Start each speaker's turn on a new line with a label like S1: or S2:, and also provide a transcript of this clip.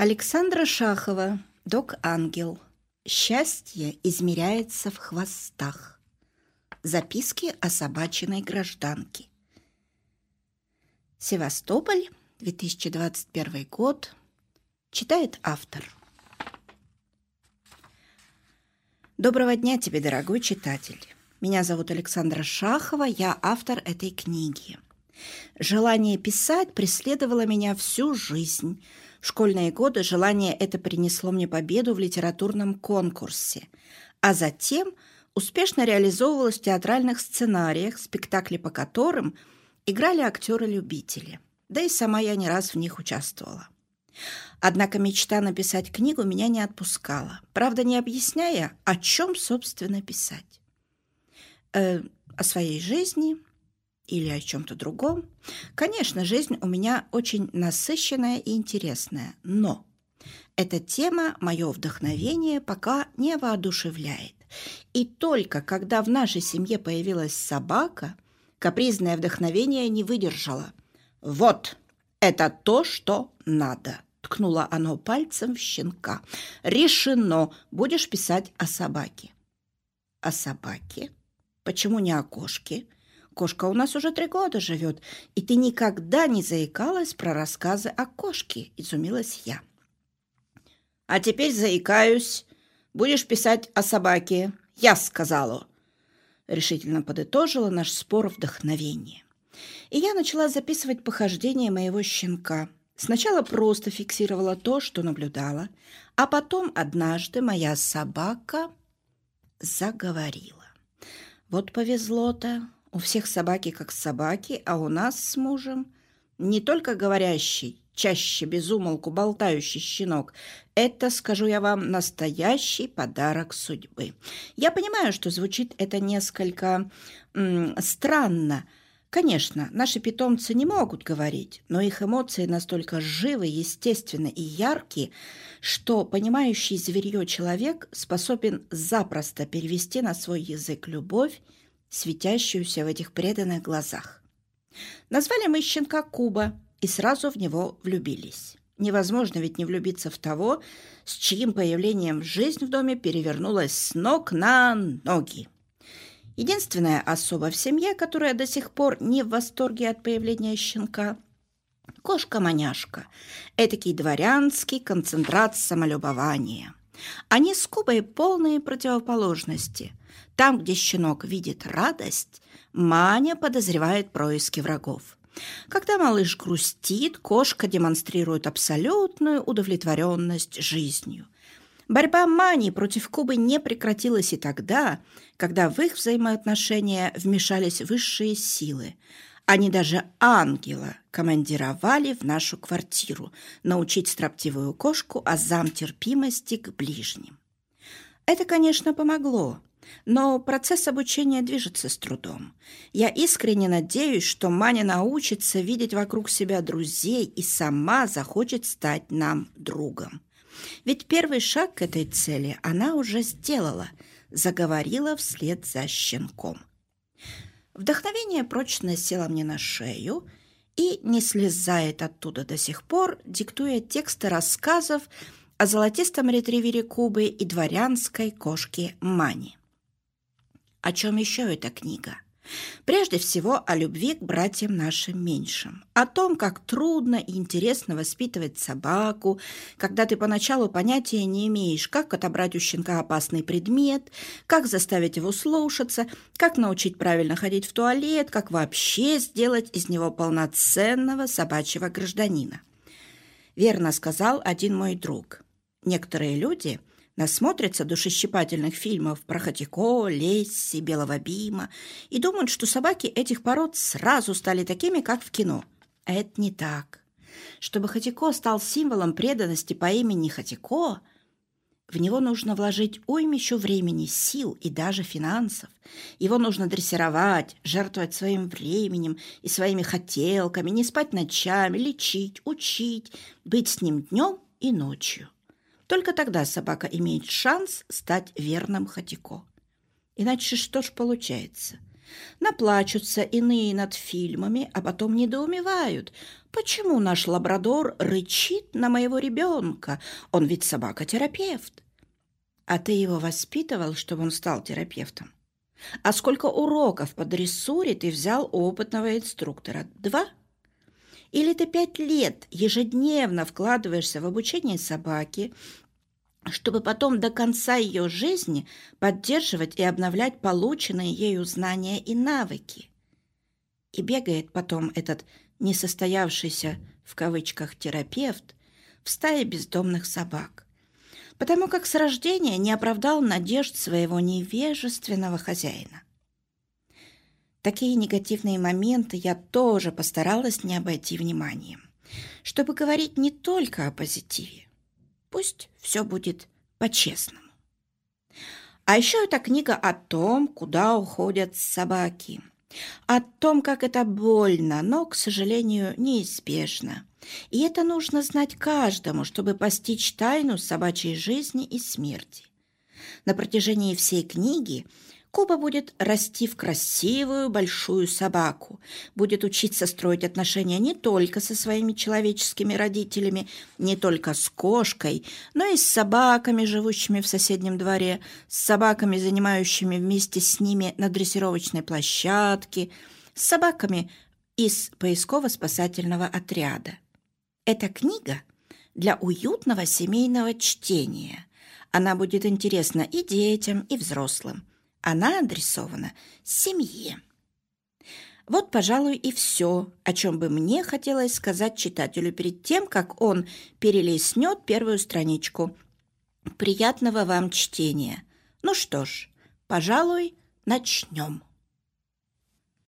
S1: Александра Шахова, док Ангел. Счастье измеряется в хвостах. Записки о собачиной гражданке. Севастополь, 2021 год. Читает автор. Доброго дня тебе, дорогой читатель. Меня зовут Александра Шахова, я автор этой книги. Желание писать преследовало меня всю жизнь – в школьные годы желание это принесло мне победу в литературном конкурсе, а затем успешно реализовывалось в театральных сценариях, спектакли по которым играли актеры-любители. Да и сама я не раз в них участвовала. Однако мечта написать книгу меня не отпускала, правда, не объясняя, о чем, собственно, писать. Э, о своей жизни, или о чем-то другом. Конечно, жизнь у меня очень насыщенная и интересная, но эта тема мое вдохновение пока не воодушевляет. И только когда в нашей семье появилась собака, капризное вдохновение не выдержало. «Вот, это то, что надо!» – ткнуло оно пальцем в щенка. «Решено! Будешь писать о собаке». «О собаке? Почему не о кошке?» Кошка у нас уже три года живет, и ты никогда не заикалась про рассказы о кошке», – изумилась я. «А теперь заикаюсь. Будешь писать о собаке. Я сказала», – решительно подытожила наш спор вдохновения. И я начала записывать похождения моего щенка. Сначала просто фиксировала то, что наблюдала, а потом однажды моя собака заговорила. Вот повезло-то, у всех собаки как собаки, а у нас с мужем не только говорящий, чаще безумолку болтающий щенок. Это, скажу я вам, настоящий подарок судьбы. Я понимаю, что звучит это несколько м, странно. Конечно, наши питомцы не могут говорить, но их эмоции настолько живы, естественны и яркие, что понимающий зверье человек способен запросто перевести на свой язык любовь светящуюся в этих преданных глазах. Назвали мы щенка Куба и сразу в него влюбились. Невозможно ведь не влюбиться в того, с чьим появлением жизнь в доме перевернулась с ног на ноги. Единственная особа в семье, которая до сих пор не в восторге от появления щенка – кошка-маняшка, этакий дворянский концентрат самолюбования. Они с Кубой полные противоположности. Там, где щенок видит радость, Маня подозревает происки врагов. Когда малыш грустит, кошка демонстрирует абсолютную удовлетворенность жизнью. Борьба Мани против Кубы не прекратилась и тогда, когда в их взаимоотношения вмешались высшие силы. Они даже ангела командировали в нашу квартиру научить строптивую кошку азам терпимости к ближним. Это, конечно, помогло, но процесс обучения движется с трудом. Я искренне надеюсь, что Маня научится видеть вокруг себя друзей и сама захочет стать нам другом. Ведь первый шаг к этой цели она уже сделала, заговорила вслед за щенком. Вдохновение прочно село мне на шею и не слезает оттуда до сих пор, диктуя тексты рассказов о золотистом ретривере Кубы и дворянской кошке Мани. О чем еще эта книга? Прежде всего о любви к братьям нашим меньшим, о том, как трудно и интересно воспитывать собаку, когда ты поначалу понятия не имеешь, как отобрать у щенка опасный предмет, как заставить его слушаться, как научить правильно ходить в туалет, как вообще сделать из него полноценного собачьего гражданина. Верно сказал один мой друг. Некоторые люди – насмотрятся душещипательных фильмов про Хатико, Лесси, Белого Бима и думают, что собаки этих пород сразу стали такими, как в кино. Это не так. Чтобы Хатико стал символом преданности по имени Хатико, в него нужно вложить уймищу времени, сил и даже финансов. Его нужно дрессировать, жертвовать своим временем и своими хотелками, не спать ночами, лечить, учить, быть с ним днем и ночью. Только тогда собака имеет шанс стать верным Хатико. Иначе что ж получается? Наплачутся иные над фильмами, а потом недоумевают, почему наш лабрадор рычит на моего ребенка, он ведь собака-терапевт. А ты его воспитывал, чтобы он стал терапевтом? А сколько уроков по дрессуре ты взял у опытного инструктора? Два? Или ты пять лет ежедневно вкладываешься в обучение собаки, чтобы потом до конца ее жизни поддерживать и обновлять полученные ею знания и навыки. И бегает потом этот несостоявшийся в кавычках терапевт в стае бездомных собак, потому как с рождения не оправдал надежд своего невежественного хозяина. Такие негативные моменты я тоже постаралась не обойти вниманием, чтобы говорить не только о позитиве, Пусть все будет по-честному. А еще эта книга о том, куда уходят собаки. О том, как это больно, но, к сожалению, неизбежно. И это нужно знать каждому, чтобы постичь тайну собачьей жизни и смерти. На протяжении всей книги – Куба будет расти в красивую большую собаку, будет учиться строить отношения не только со своими человеческими родителями, не только с кошкой, но и с собаками, живущими в соседнем дворе, с собаками, занимающими вместе с ними на дрессировочной площадке, с собаками из поисково-спасательного отряда. Эта книга для уютного семейного чтения. Она будет интересна и детям, и взрослым. Она адресована семье. Вот, пожалуй, и все, о чем бы мне хотелось сказать читателю перед тем, как он перелистнет первую страничку. Приятного вам чтения. Ну что ж, пожалуй, начнем.